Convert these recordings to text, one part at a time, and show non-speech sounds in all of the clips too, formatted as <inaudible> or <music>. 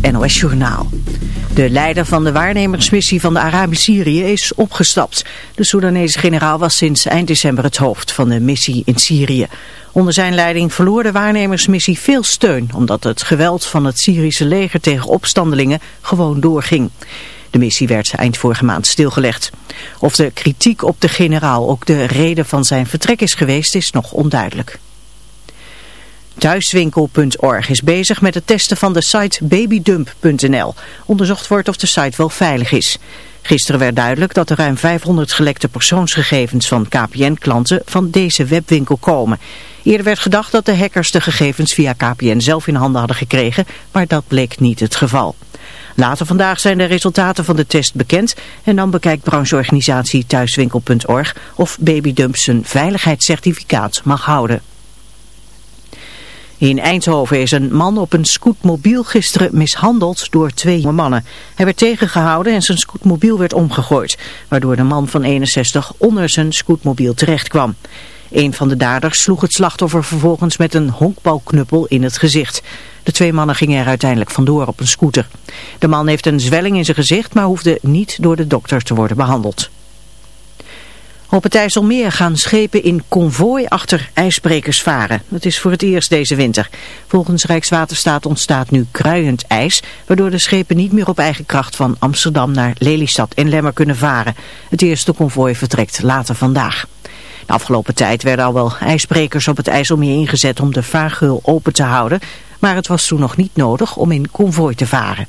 NOS Journaal. De leider van de waarnemersmissie van de Arabisch-Syrië is opgestapt. De Soedanese generaal was sinds eind december het hoofd van de missie in Syrië. Onder zijn leiding verloor de waarnemersmissie veel steun... omdat het geweld van het Syrische leger tegen opstandelingen gewoon doorging. De missie werd eind vorige maand stilgelegd. Of de kritiek op de generaal ook de reden van zijn vertrek is geweest is nog onduidelijk. Thuiswinkel.org is bezig met het testen van de site babydump.nl. Onderzocht wordt of de site wel veilig is. Gisteren werd duidelijk dat er ruim 500 gelekte persoonsgegevens van KPN-klanten van deze webwinkel komen. Eerder werd gedacht dat de hackers de gegevens via KPN zelf in handen hadden gekregen, maar dat bleek niet het geval. Later vandaag zijn de resultaten van de test bekend en dan bekijkt brancheorganisatie thuiswinkel.org of Babydump zijn veiligheidscertificaat mag houden. In Eindhoven is een man op een scootmobiel gisteren mishandeld door twee jonge mannen. Hij werd tegengehouden en zijn scootmobiel werd omgegooid, waardoor de man van 61 onder zijn scootmobiel terecht kwam. Een van de daders sloeg het slachtoffer vervolgens met een honkbalknuppel in het gezicht. De twee mannen gingen er uiteindelijk vandoor op een scooter. De man heeft een zwelling in zijn gezicht, maar hoefde niet door de dokter te worden behandeld. Op het IJsselmeer gaan schepen in konvooi achter ijsbrekers varen. Dat is voor het eerst deze winter. Volgens Rijkswaterstaat ontstaat nu kruiend ijs, waardoor de schepen niet meer op eigen kracht van Amsterdam naar Lelystad en Lemmer kunnen varen. Het eerste konvooi vertrekt later vandaag. De afgelopen tijd werden al wel ijsbrekers op het IJsselmeer ingezet om de vaargeul open te houden, maar het was toen nog niet nodig om in konvooi te varen.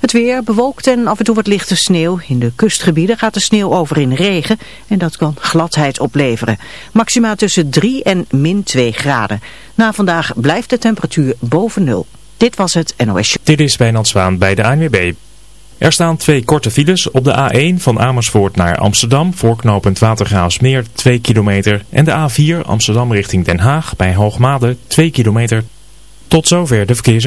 Het weer bewolkt en af en toe wat lichte sneeuw. In de kustgebieden gaat de sneeuw over in regen en dat kan gladheid opleveren. Maxima tussen 3 en min 2 graden. Na vandaag blijft de temperatuur boven nul. Dit was het NOS. Dit is Wijnand Zwaan bij de ANWB. Er staan twee korte files op de A1 van Amersfoort naar Amsterdam, voorknopend Watergraafsmeer 2 kilometer. En de A4 Amsterdam richting Den Haag bij Hoogmade 2 kilometer. Tot zover de verkeers.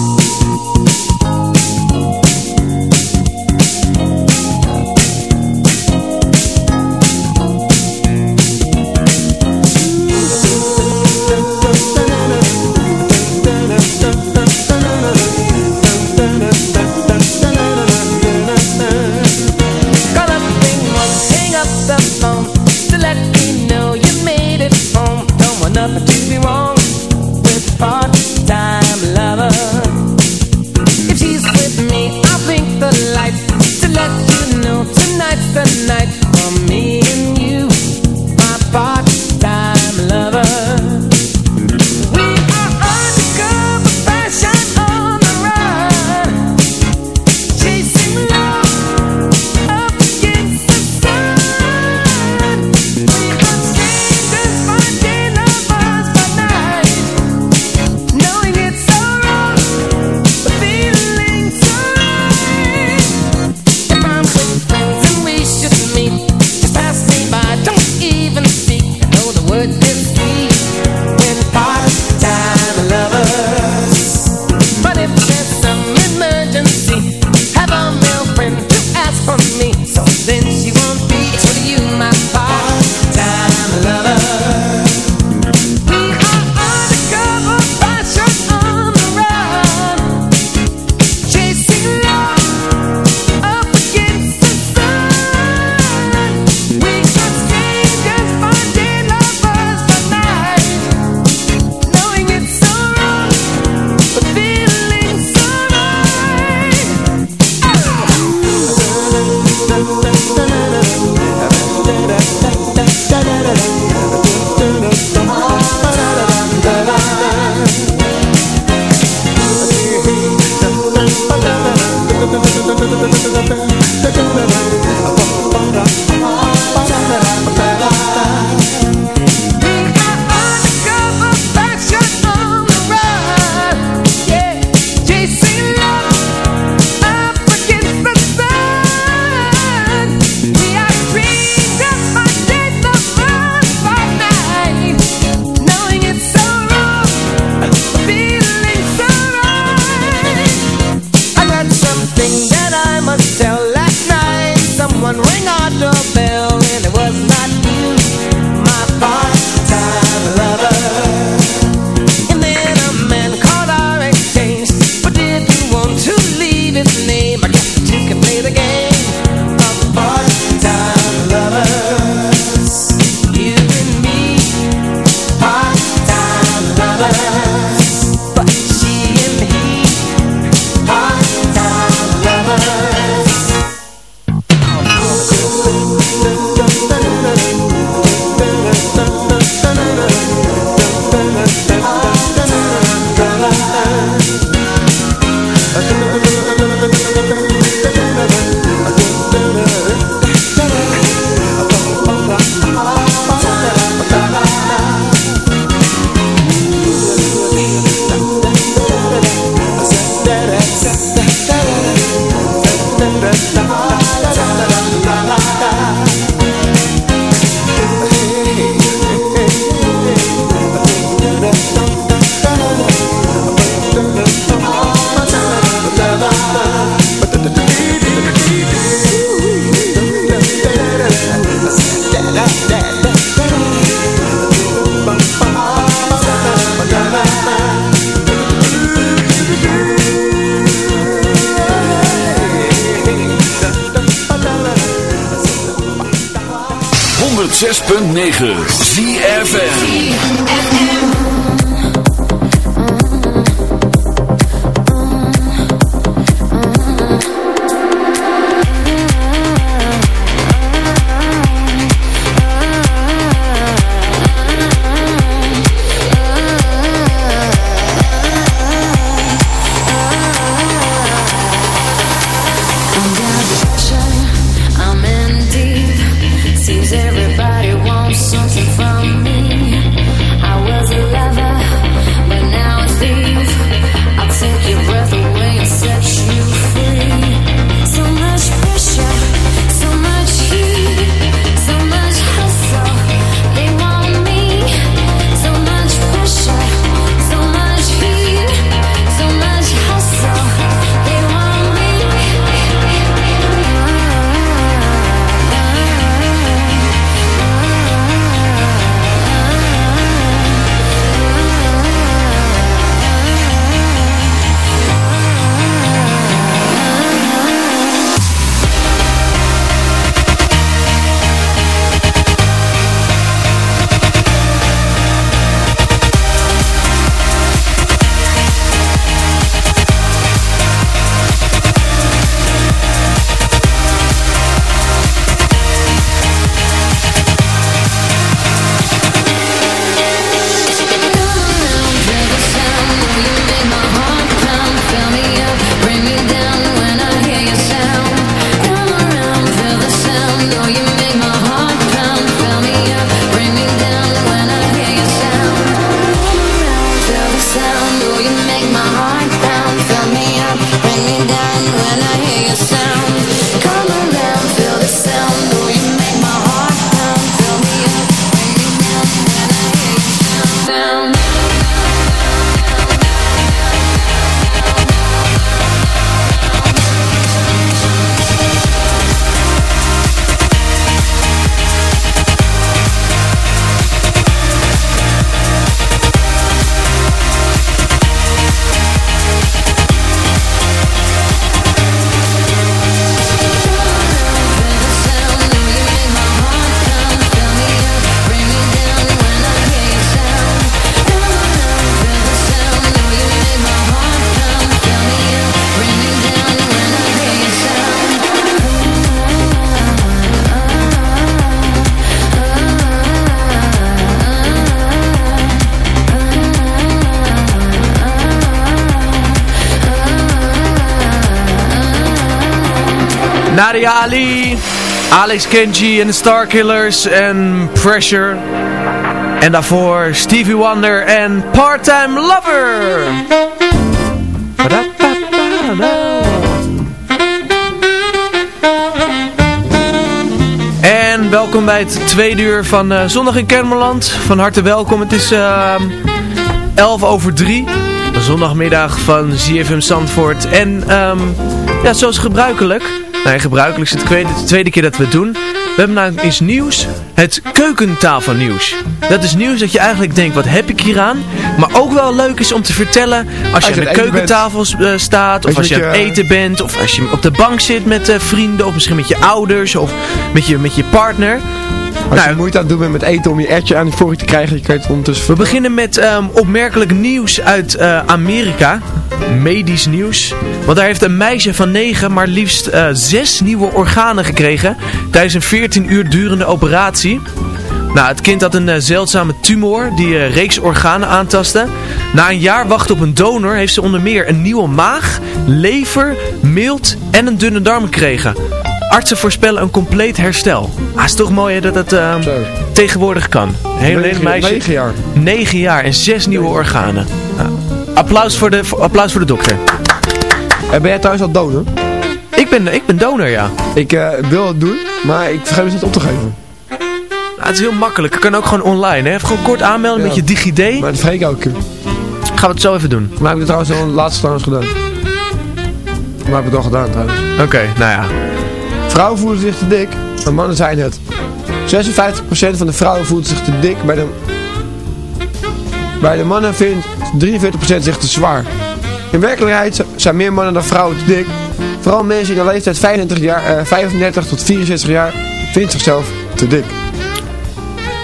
da the 106.9 ZFN Ali, Alex Kenji en de Starkillers en Pressure. En daarvoor Stevie Wonder en Part-Time Lover. En welkom bij het tweede uur van uh, Zondag in Kermeland. Van harte welkom. Het is uh, 11 over 3. Zondagmiddag van ZFM Zandvoort. En um, ja, zoals gebruikelijk. Nou, gebruikelijk is het de tweede keer dat we het doen. We hebben namelijk iets nieuws. Het keukentafelnieuws. Dat is nieuws dat je eigenlijk denkt, wat heb ik hier aan? Maar ook wel leuk is om te vertellen als, je, aan de keukentafel bent. staat. Of als je, aan het eten bent. Of als je op de bank zit met uh, vrienden. Of misschien met je ouders. Of met je, met je partner. Als nou, je moeite aan het doen bent met eten om je ertje aan die vork te krijgen, je kan het ondertussen... We beginnen met um, opmerkelijk nieuws uit uh, Amerika. Medisch nieuws. Want daar heeft een meisje van 9 maar liefst uh, 6 nieuwe organen gekregen tijdens een 14 uur durende operatie. Nou, het kind had een uh, zeldzame tumor die uh, reeks organen aantastte. Na een jaar wachten op een donor heeft ze onder meer een nieuwe maag, lever, mild en een dunne darm gekregen. Artsen voorspellen een compleet herstel. Ah, is toch mooi hè, dat het uh, tegenwoordig kan. Hele, negen, meisje. 9 jaar. 9 jaar en 6 nieuwe organen. Nou, applaus, voor de, applaus voor de dokter. En ben jij thuis al donor? Ik ben, ik ben donor, ja. Ik uh, wil het doen, maar ik vergeet het niet op te geven. Nou, het is heel makkelijk. Het kan ook gewoon online. Hè? Even gewoon kort aanmelden ja. met je DigiD. Maar dat vergeet ik keer. Gaan we het zo even doen. Maar heb ik het trouwens al laatst trouwens gedaan. Maar heb ik het al gedaan trouwens. Oké, okay, nou ja. Vrouwen voelen zich te dik, maar mannen zijn het. 56% van de vrouwen voelt zich te dik, bij de, bij de mannen vindt 43% zich te zwaar. In werkelijkheid zijn meer mannen dan vrouwen te dik. Vooral mensen in de leeftijd 35, jaar, uh, 35 tot 64 jaar vinden zichzelf te dik.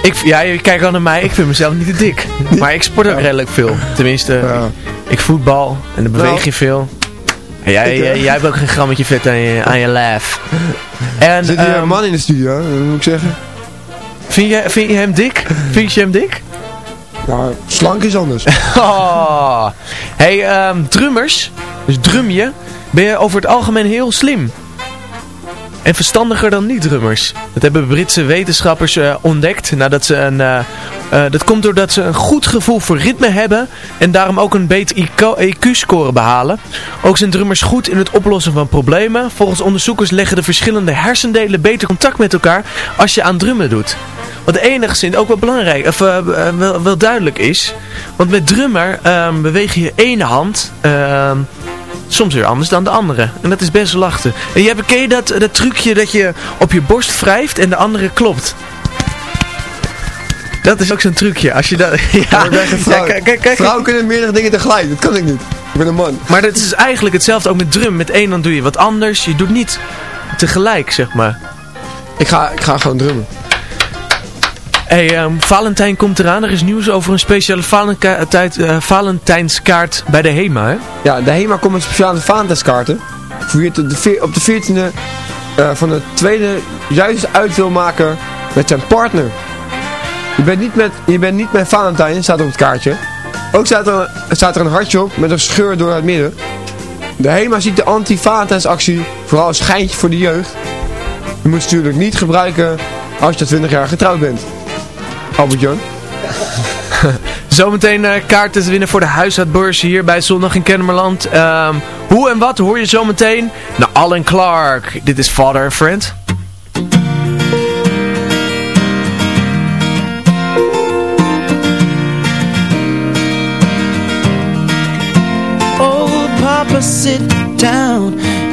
Ik, ja, je kijkt al naar mij, ik vind mezelf niet te dik. <laughs> Maar ik sport ook ja. redelijk veel. Tenminste, ja. ik voetbal en dan beweeg je veel. Jij, uh, jij hebt ook geen grammetje vet aan je, aan je lijf. <laughs> En, Zit hier um, een man in de studio, dat moet ik zeggen. Vind je, vind je hem dik? Vind je hem dik? Ja, slank is anders. <laughs> oh. Hey, um, drummers, dus drum je, ben je over het algemeen heel slim. En verstandiger dan niet-drummers. Dat hebben Britse wetenschappers uh, ontdekt nadat ze een... Uh, uh, dat komt doordat ze een goed gevoel voor ritme hebben en daarom ook een beter IQ-score behalen. Ook zijn drummers goed in het oplossen van problemen. Volgens onderzoekers leggen de verschillende hersendelen beter contact met elkaar als je aan drummen doet. Wat enigszins ook wel belangrijk, of uh, wel, duidelijk is. Want met drummer um, beweeg je ene hand um, soms weer anders dan de andere. En dat is best lachen. En je hebt, ken je dat, dat trucje dat je op je borst wrijft en de andere klopt? Dat is ook zo'n trucje. Als je dat... <laughs> Ja, ik ben geen vrouw. Ja, kijk, kijk, Vrouwen kunnen meerdere dingen tegelijk. Dat kan ik niet. Ik ben een man. Maar dat is eigenlijk hetzelfde ook met drum. Met één dan doe je wat anders. Je doet niet tegelijk, zeg maar. Ik ga, ik ga gewoon drummen. Hey, um, Valentijn komt eraan. Er is nieuws over een speciale Valentijn, uh, Valentijnskaart bij de HEMA, hè? Ja, de HEMA komt met speciale Valentijnskaarten. Op de 14e uh, van de tweede juist uit wil maken met zijn partner. Je bent niet met, je bent niet met Valentijn, staat op het kaartje. Ook staat er, staat er een hartje op met een scheur door het midden. De HEMA ziet de anti-Valentijnsactie vooral als schijntje voor de jeugd. Je moet het natuurlijk niet gebruiken als je 20 jaar getrouwd bent. Albert Jan. <laughs> Zometeen uh, kaarten te winnen voor de huishoudbeurs hier bij Zondag in Kennemerland. Um, hoe en wat hoor je zometeen? Nou, Alan Clark. Dit is Father and Friend. Oh, Papa, sit down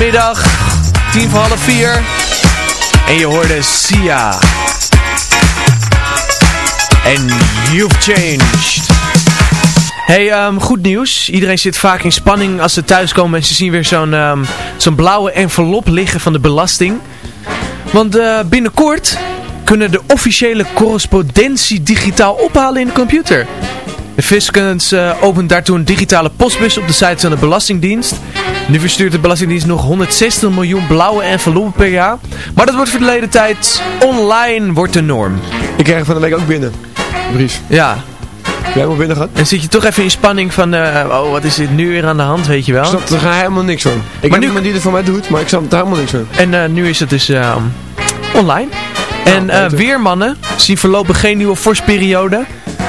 Zondagmiddag, tien voor half vier. En je hoorde Sia. En You've Changed. Hey, ehm, goed nieuws. Iedereen zit vaak in spanning als ze thuiskomen en ze zien weer zo'n ehm, zo'n blauwe envelop liggen van de belasting. Want eh, binnenkort kunnen de officiële correspondentie digitaal ophalen in de computer. De Fiscus eh, opent daartoe een digitale postbus op de site van de Belastingdienst. Nu verstuurt de Belastingdienst nog 160 miljoen blauwe enveloppen per jaar. Maar dat wordt verleden tijd. Online wordt de norm. Ik krijg van de week ook binnen. Brief. Ja. Jij moet binnen gehad? En zit je toch even in spanning van, eh, oh wat is dit nu weer aan de hand, weet je wel? Ik snap er helemaal niks van. Ik Maar nu- iemand die het voor mij doet, maar ik snap er helemaal niks van. En eh, nu is het dus eh, online. En eh, beter. weermannen zien voorlopig geen nieuwe vorstperiode.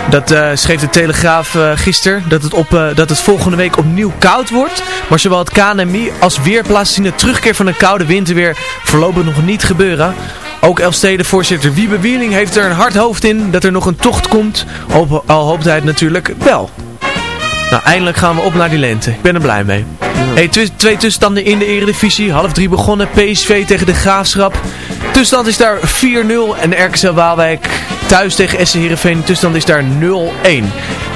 Dat eh, schreef de Telegraaf eh gisteren, dat het, op, eh, dat het volgende week opnieuw koud wordt. Maar zowel het KNMI als weerplaatsen zien de terugkeer van een koude winterweer voorlopig nog niet gebeuren. Ook Elfstedenvoorzitter Wiebe Wieling heeft er een hard hoofd in dat er nog een tocht komt. Al, al hoopt hij het natuurlijk wel. Nou, eindelijk gaan we op naar die lente. Ik ben er blij mee. Hey, twee tussenstanden in de eredivisie. Half drie begonnen. PSV tegen de Graafschap. Tussenstand is daar 4-0. En RKC Waalwijk thuis tegen SC Heerenveen. Tussenstand is daar 0-1.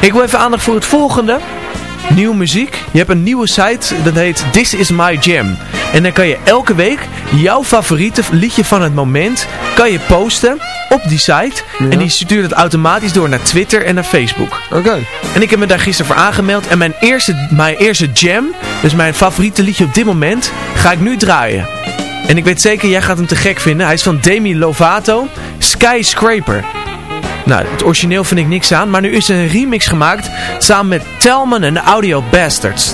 Ik wil even aandacht voor het volgende. Nieuwe muziek. Je hebt een nieuwe site. Dat heet This Is My Jam. En dan kan je elke week jouw favoriete liedje van het moment kan je posten op die site. En die stuurt het automatisch door naar Twitter en naar Facebook. Oké. En ik heb me daar gisteren voor aangemeld. En mijn eerste, mijn eerste jam, dus mijn favoriete liedje op dit moment, ga ik nu draaien. En ik weet zeker, jij gaat hem te gek vinden. Hij is van Demi Lovato, Skyscraper. Nou, het origineel vind ik niks aan, maar nu is er een remix gemaakt samen met Telman en de Audio Bastards.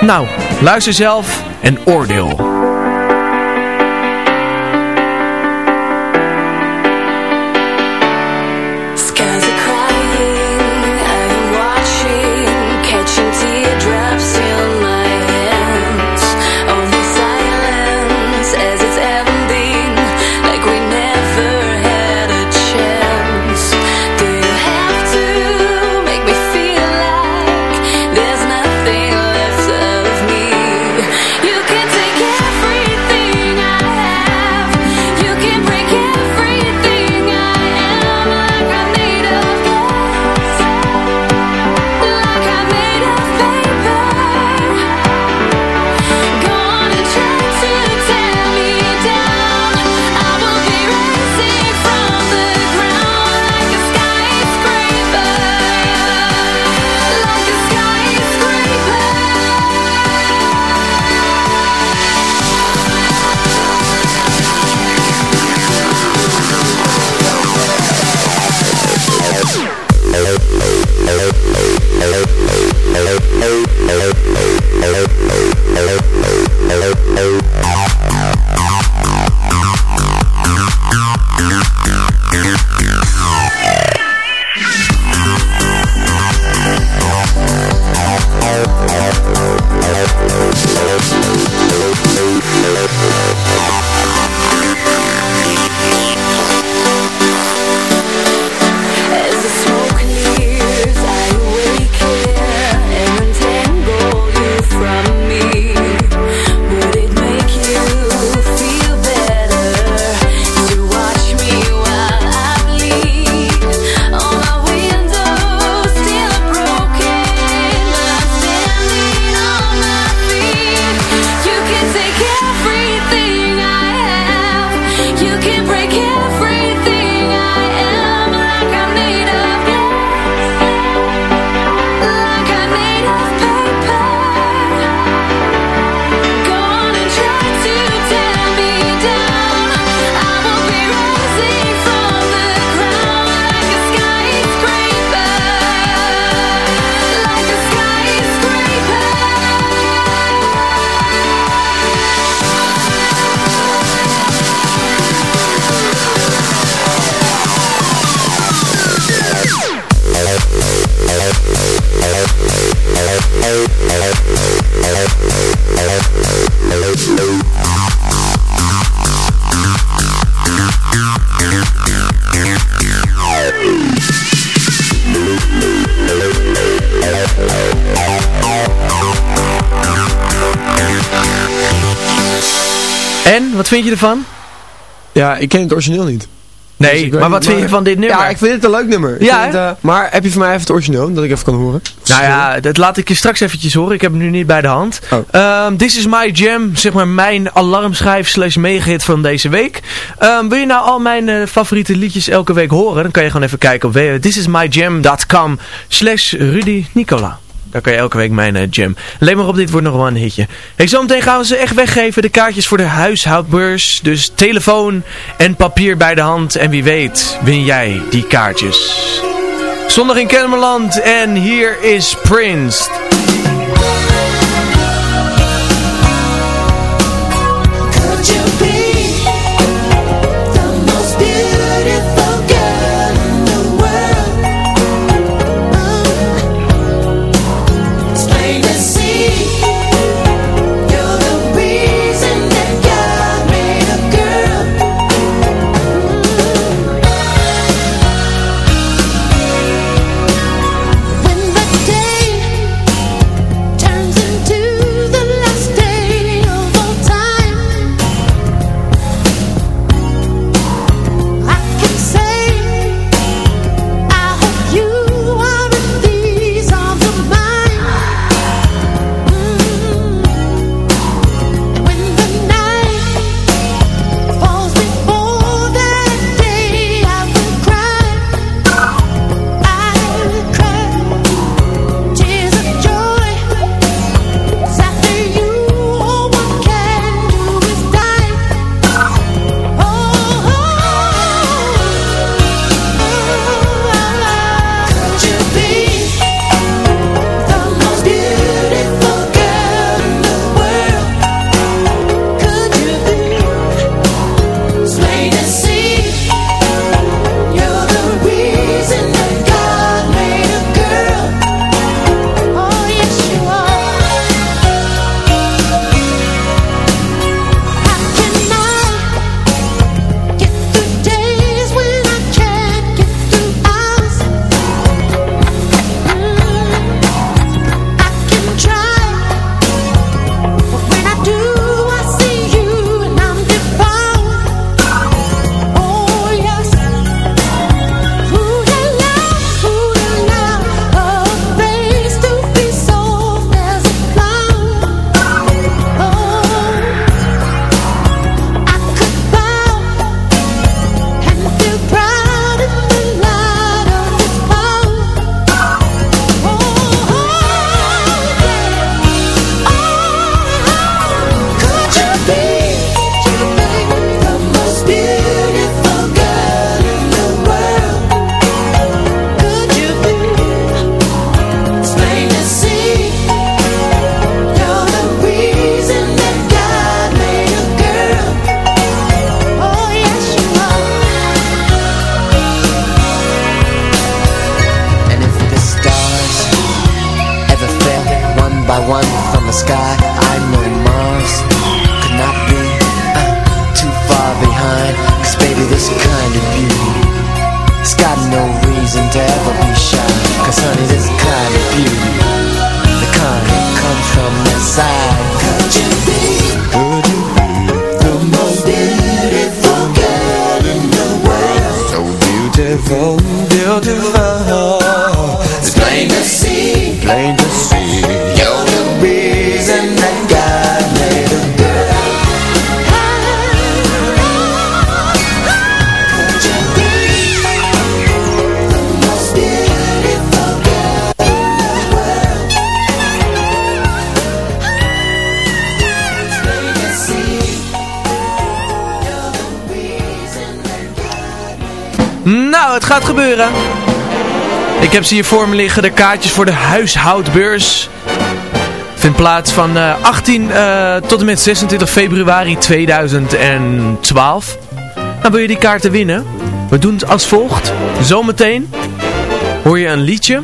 Nou, luister zelf en oordeel. Wat vind je ervan? Ja, ik ken het origineel niet. Nee, Dus maar wat vind je van dit nummer? Ja, ik vind het een leuk nummer. Ja, het, eh, maar heb je voor mij even het origineel, dat ik even kan horen? Nou ja, dat laat ik je straks eventjes horen. Ik heb hem nu niet bij de hand. Oh. Ehm, This is my jam, zeg maar mijn alarmschijf slash megahit van deze week. Ehm, wil je nou al mijn eh, favoriete liedjes elke week horen? Dan kan je gewoon even kijken op thisismyjam.com slash Rudy Nicola. Daar kan je elke week mijn eh, jam. Maar op, dit wordt nog wel een hitje. Hey, zometeen gaan we ze echt weggeven. De kaartjes voor de huishoudbeurs. Dus telefoon en papier bij de hand. En wie weet win jij die kaartjes. Zondag in Kennemerland. En hier is Prince. Gaat gebeuren. Ik heb ze hier voor me liggen, de kaartjes voor de huishoudbeurs. Vindt plaats van eh, 18 eh, tot en met 26 februari 2012. Nou, wil je die kaarten winnen? We doen het als volgt. Zometeen hoor je een liedje.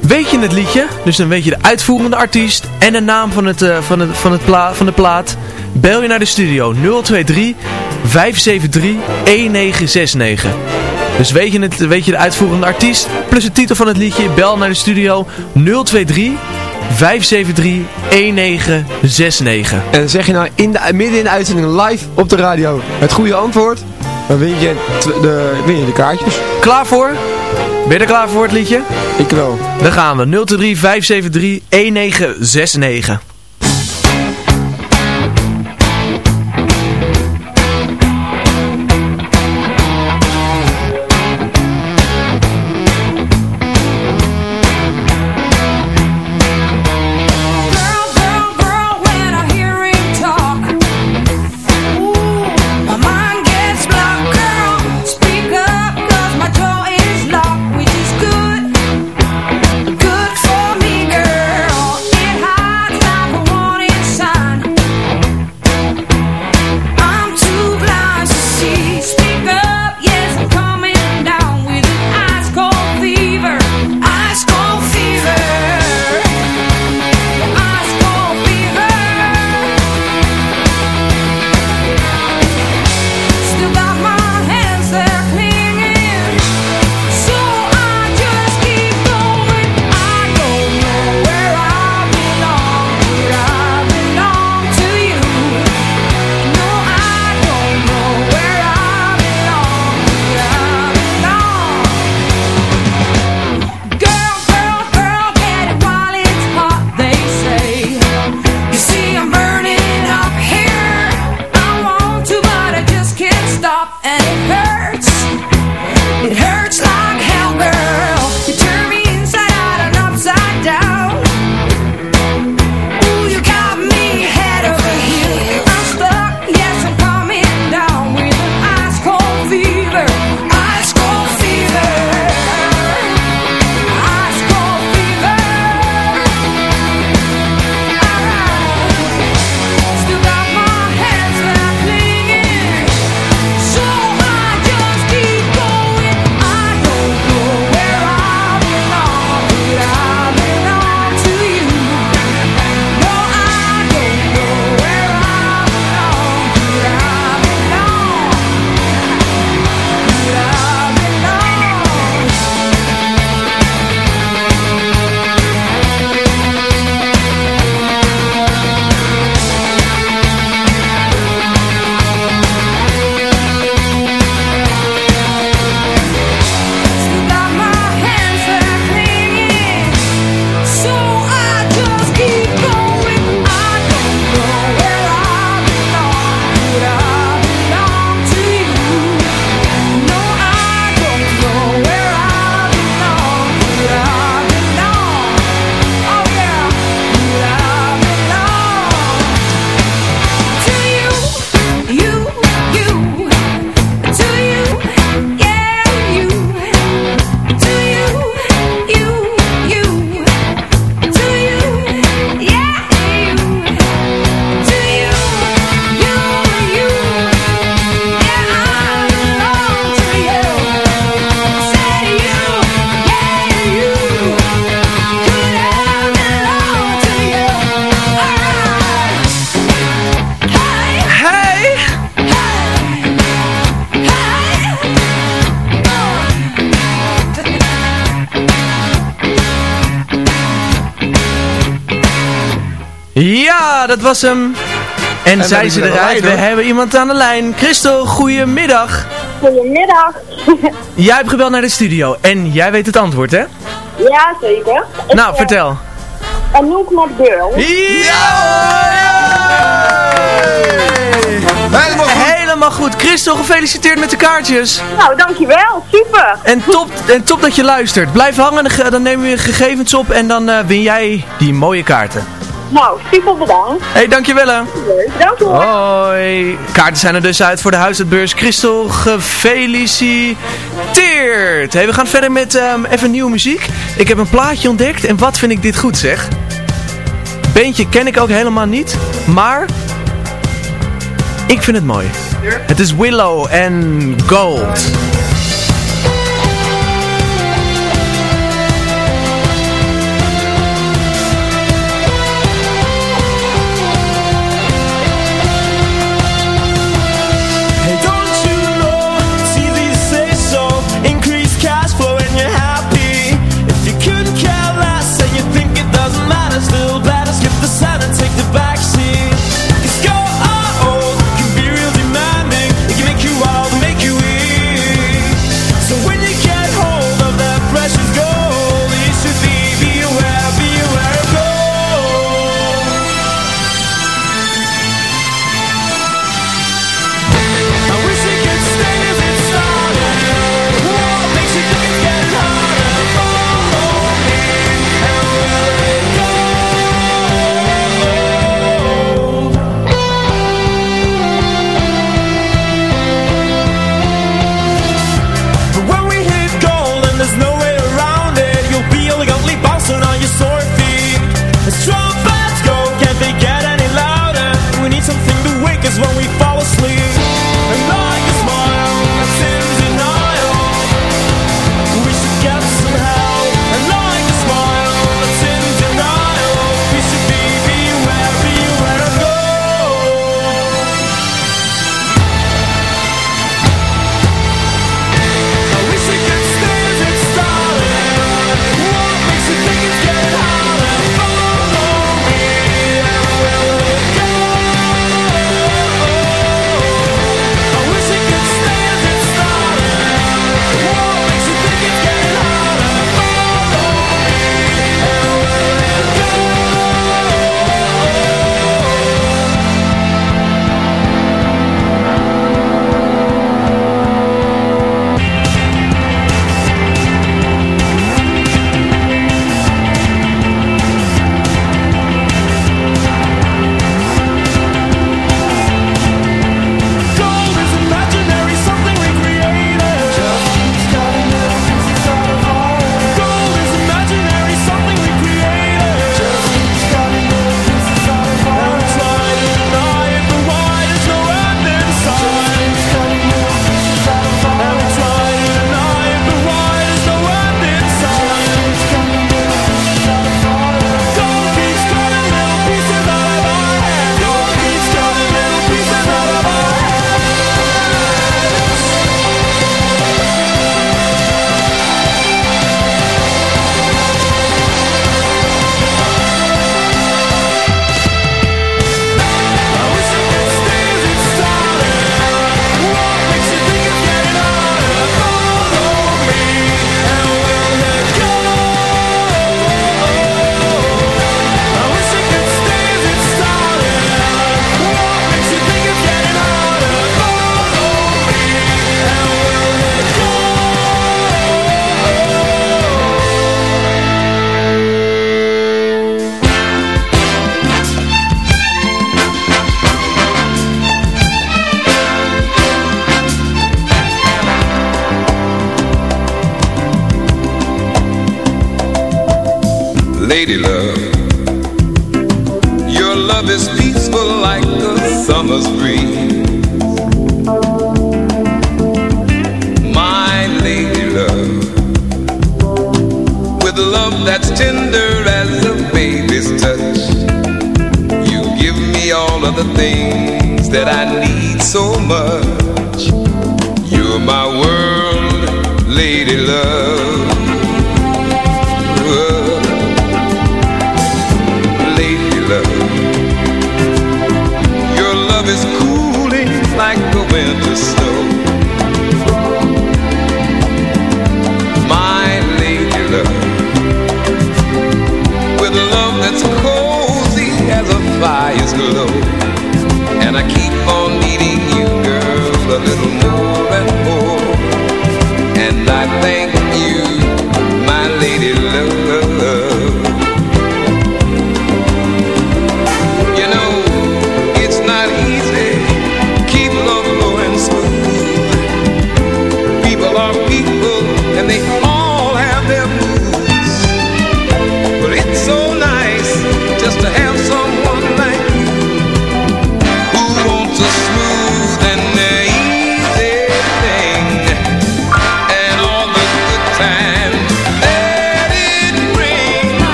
Weet je het liedje, dus dan weet je de uitvoerende artiest en de naam van, het, eh, van, het, van, het pla van de plaat. Bel je naar de studio 023 573 1969. Dus weet je, het, weet je de uitvoerende artiest plus de titel van het liedje, bel naar de studio 023 573-1969. En zeg je nou in de, midden in de uitzending live op de radio het goede antwoord, dan win je de, win je de kaartjes. Klaar voor? Ben je er klaar voor het liedje? Ik wel. Dan gaan we. 023 573 1969. Ja, dat was hem. En, hebben ze een eruit. We hebben iemand aan de lijn. Christel, goedemiddag. Goedemiddag. <laughs> Jij hebt gebeld naar de studio en jij weet het antwoord, hè? Ja, zeker. Ik, Nou, eh, vertel. Anouk met Girl. Helemaal goed. Helemaal goed. Christel, gefeliciteerd met de kaartjes. Nou, dankjewel. Super. En top, en top dat je luistert. Blijf hangen, dan ge- dan nemen we je gegevens op en dan eh, win jij die mooie kaarten. Nou, super bedankt. Hé, hey, dankjewel hè. Dank. Hoi. Kaarten zijn er dus uit voor de huisartsbeurs. Christel, gefeliciteerd. Hey, we gaan verder met ehm, even nieuwe muziek. Ik heb een plaatje ontdekt en wat vind ik dit goed zeg. Beentje ken ik ook helemaal niet, maar ik vind het mooi. Het is Willow en Gold.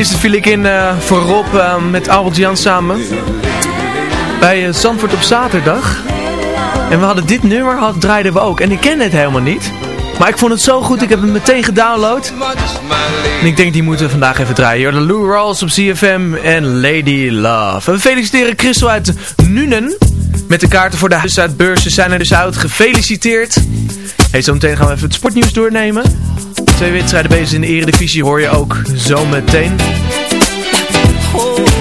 Gisteren viel ik in eh, voorop eh, met Albert Jan samen. Bij uh, Zandvoort op zaterdag. En we hadden dit nummer, had, draaiden we ook. En ik ken het helemaal niet. Maar ik vond het zo goed, ik heb het meteen gedownload. En ik denk die moeten we vandaag even draaien. Jordan Lou Rawls op CFM en Lady Love. We feliciteren Christel uit Nunen. Met de kaarten voor de huis uit zijn er dus uit. Gefeliciteerd. Hey, zometeen gaan we even het sportnieuws doornemen. Twee wedstrijden bezig in de Eredivisie hoor je ook zo meteen.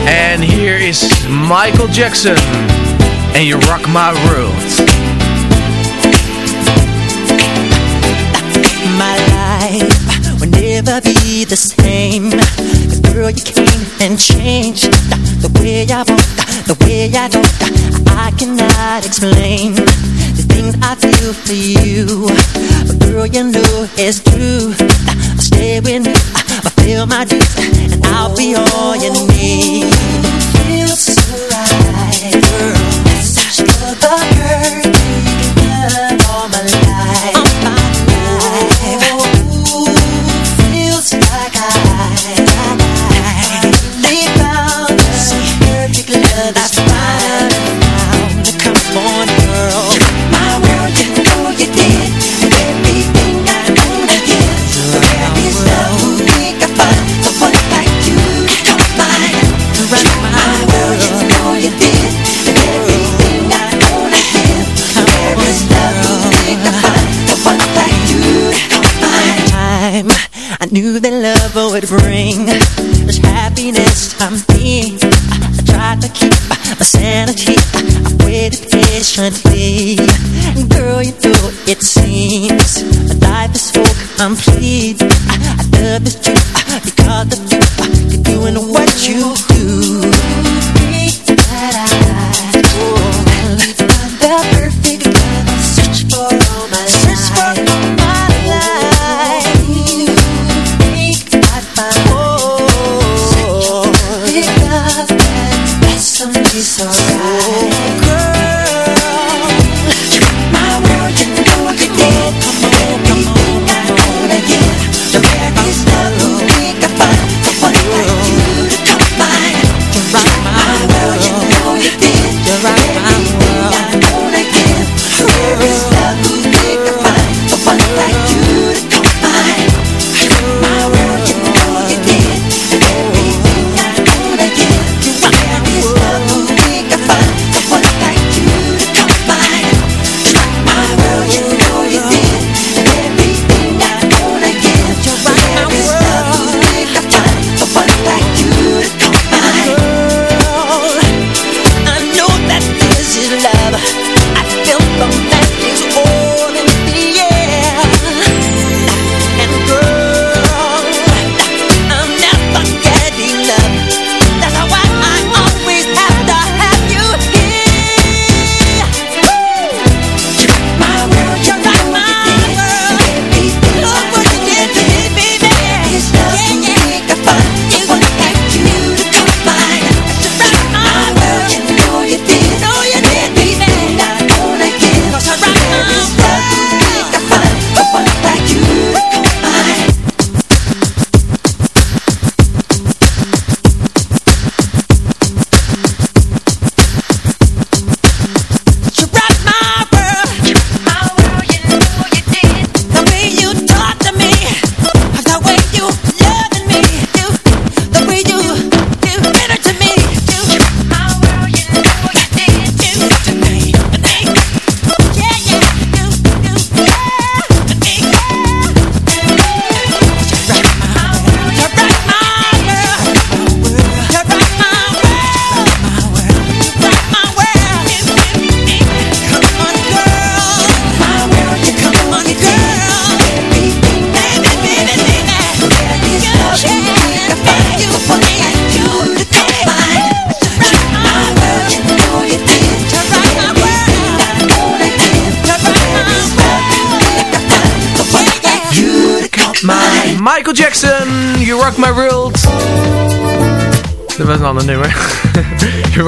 En hier is Michael Jackson. En You Rock My World. My life will never be the same. Cause girl, you came and changed the way I walk, the way I talk. I cannot explain. things I feel for you. But girl, you know it's true. Stay with me, fulfill my dreams And I'll be all you need. Feels so right, girl. Such the girl, can love all my life. ring.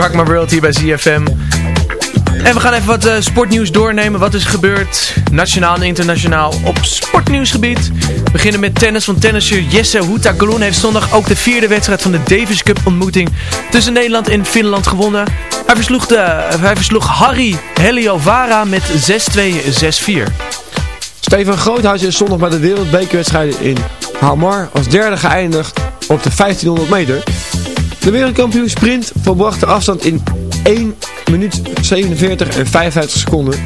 Rock My World hier bij ZFM. En we gaan even wat eh, sportnieuws doornemen. Wat is gebeurd, nationaal en internationaal, op sportnieuwsgebied. We beginnen met tennis, want tennisser Jesse Houtakaloen heeft zondag ook de vierde wedstrijd van de Davis Cup ontmoeting tussen Nederland en Finland gewonnen. Hij versloeg, de, hij versloeg Harry Heliovara met 6-2, 6-4. Stefan Groothuis is zondag bij de wereldbekerwedstrijden in Hamar als derde geëindigd op de 1500 meter. De wereldkampioen sprint volbracht de afstand in 1 minuut 47 en 55 seconden.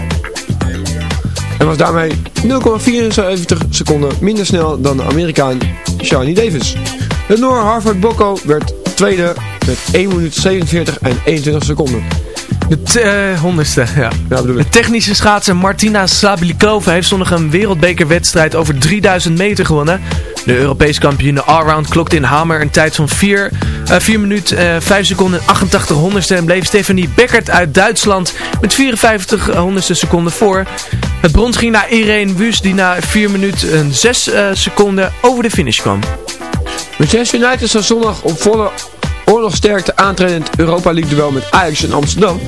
En was daarmee 0,74 seconden minder snel dan de Amerikaan Shawnee Davis. De Noor Harvard Bocco werd tweede met 1 minuut 47 en 21 seconden. De eh, honderdste, ja. De technische schaatser Martina Sablikova heeft zondag een wereldbekerwedstrijd over 3000 meter gewonnen. De Europees kampioene allround klokte in Hamer een tijd van 4, eh 4 minuten eh 5 seconden en 88 honderdste en bleef Stephanie Beckert uit Duitsland met 54 honderdste seconden voor. Het brons ging naar Irene Wüst die na 4 minuten en 6 eh, seconden over de finish kwam. Manchester United zal zondag op volle oorlogsterkte aantreden in het Europa League duel met Ajax in Amsterdam.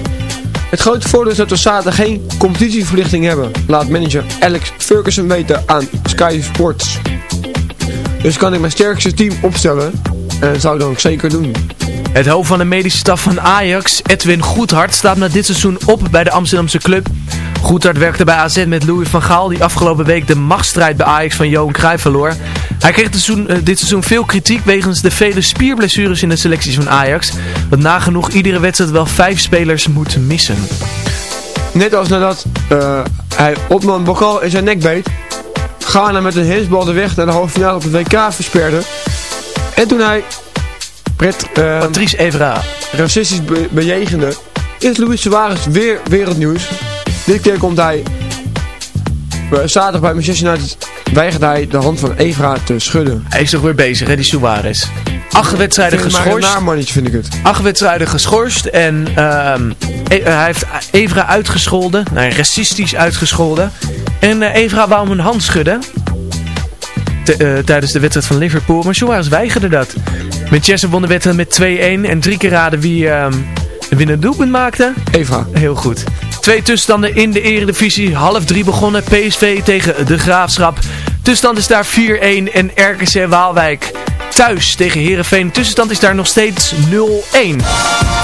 Het grote voordeel is dat we zaterdag geen competitieverlichting hebben, laat manager Alex Ferguson weten aan Sky Sports. Dus kan ik mijn sterkste team opstellen en dat zou ik dan ook zeker doen. Het hoofd van de medische staf van Ajax, Edwin Goedhart, staat na dit seizoen op bij de Amsterdamse club. Goedhart werkte bij AZ met Louis van Gaal, die afgelopen week de machtsstrijd bij Ajax van Johan Cruijff verloor. Hij kreeg dit seizoen, eh, dit seizoen veel kritiek wegens de vele spierblessures in de selecties van Ajax. Wat nagenoeg iedere wedstrijd wel vijf spelers moet missen. Net als nadat eh, hij Otman Bokal in zijn nek beet, Ghana met een hensbal de weg naar de halve finale op het WK versperde. En toen hij Pret, uh, Patrice Evra racistisch be bejegende, is Luis Suarez weer wereldnieuws. Dit keer komt hij uh, zaterdag bij Manchester United weigert hij de hand van Evra te schudden. Hij is toch weer bezig, hè, die Suarez. Acht wedstrijden geschorst. Maar een naarmannetje vind ik het. Acht wedstrijden geschorst en ehm e- hij heeft Evra uitgescholden. Nou, racistisch uitgescholden. En eh, Evra wou hem een hand schudden. Eh, tijdens de wedstrijd van Liverpool. Maar Suarez weigerde dat. Manchester won de wedstrijd met 2-1. En drie keer raden wie ehm de winnende doelpunt maakte. Evra. Heel goed. Twee tussenstanden in de eredivisie. Half drie begonnen. PSV tegen de Graafschap. Tussenstand is daar 4-1. En RKC Waalwijk thuis tegen Herenveen. Tussenstand is daar nog steeds 0-1.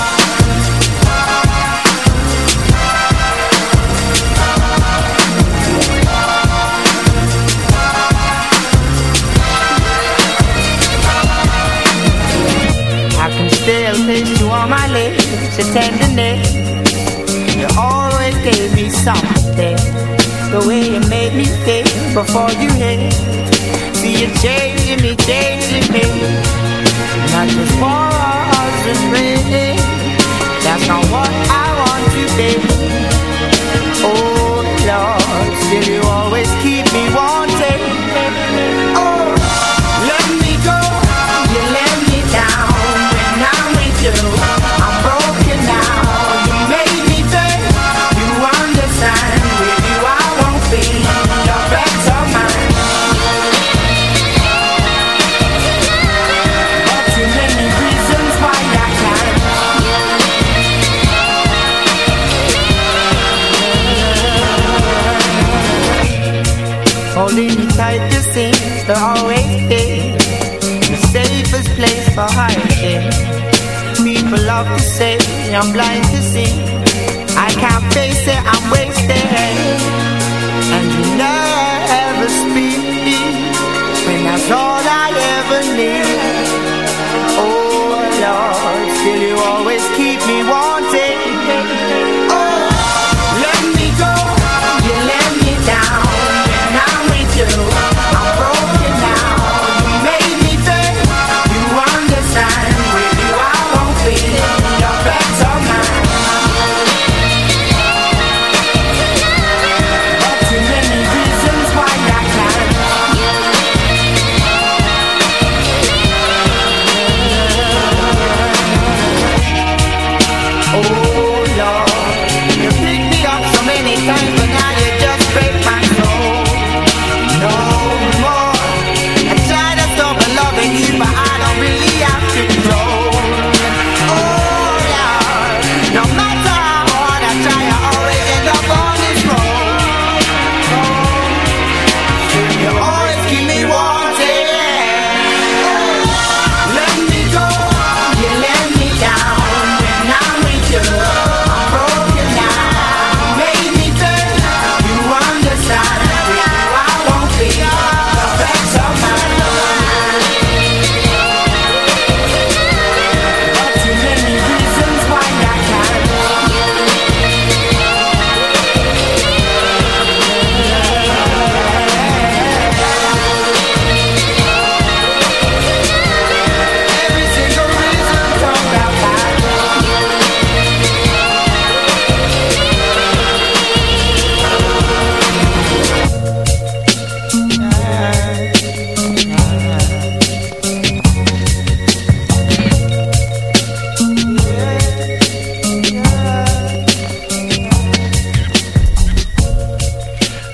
Your tenderness. You always gave me something, the way you made me feel before you hit. See you changing me, changing me. Not just for us and. That's not what I want to be. To say I'm blind to see. I can't face it, I'm wasted. And you never speak when that's all I ever need.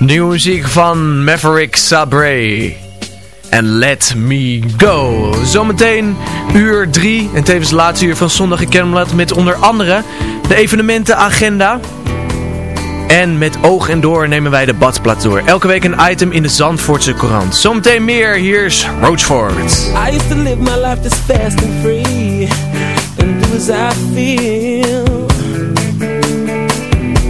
Nieuwe muziek van Maverick Sabre. En Let Me Go. Zometeen uur 3 en tevens laatste uur van Zondag in met onder andere de evenementenagenda. En met oog en door nemen wij de badplaats door. Elke week een item in de Zandvoortse Courant. Zometeen meer, hier is Roachford. I used to live my life just fast and free And do as I feel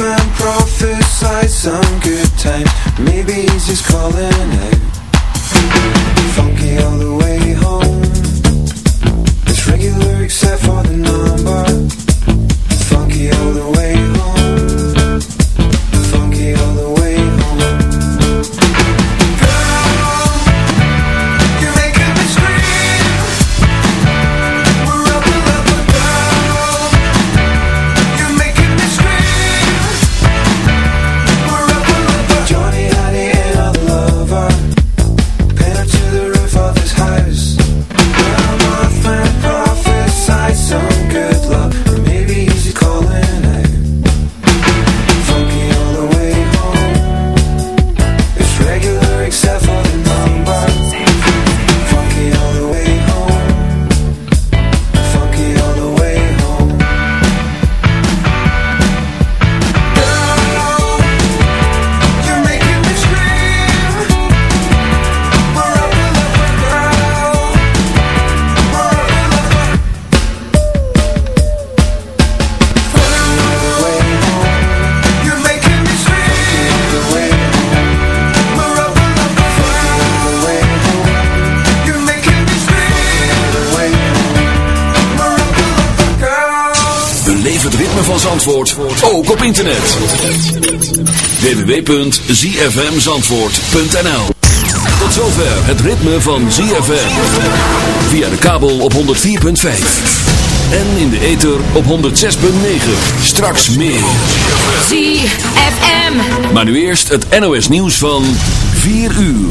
man prophesied some good times. Maybe he's just calling out Funky all the way home. It's regular except for the number. Funky all the way internet. www.zfmzandvoort.nl Tot zover het ritme van ZFM. Via de kabel op 104.5. En in de ether op 106.9. Straks meer. ZFM. Maar nu eerst het NOS nieuws van 4 uur.